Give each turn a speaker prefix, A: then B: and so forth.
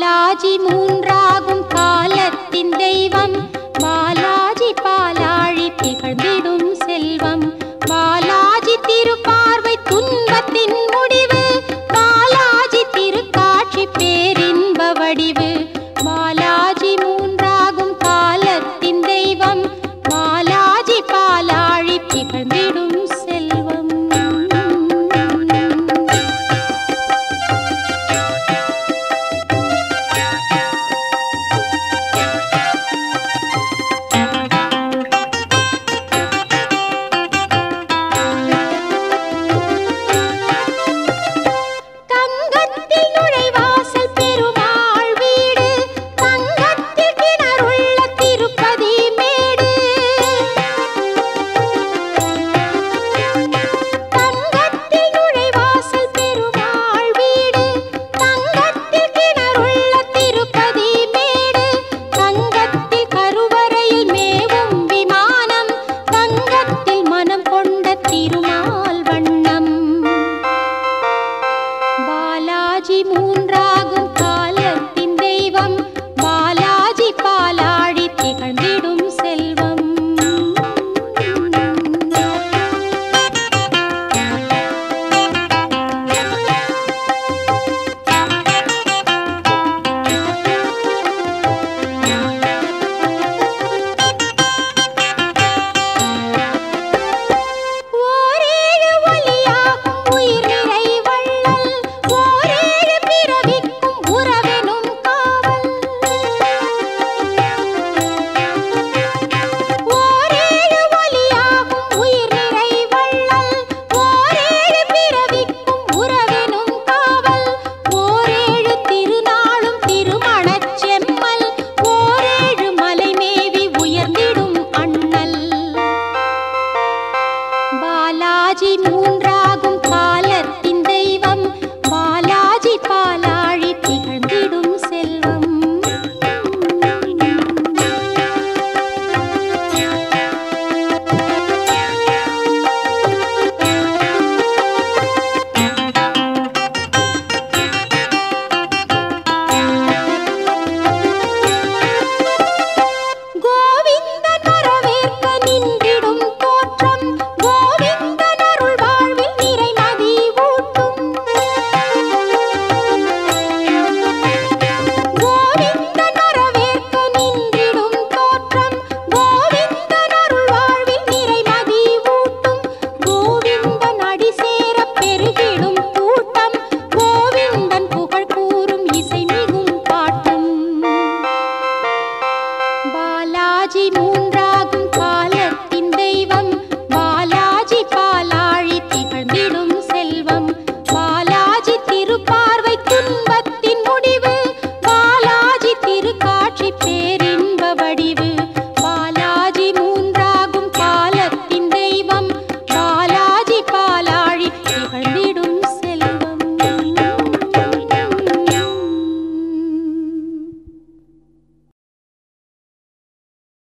A: Balaji मूनरा Qazi மூன்றா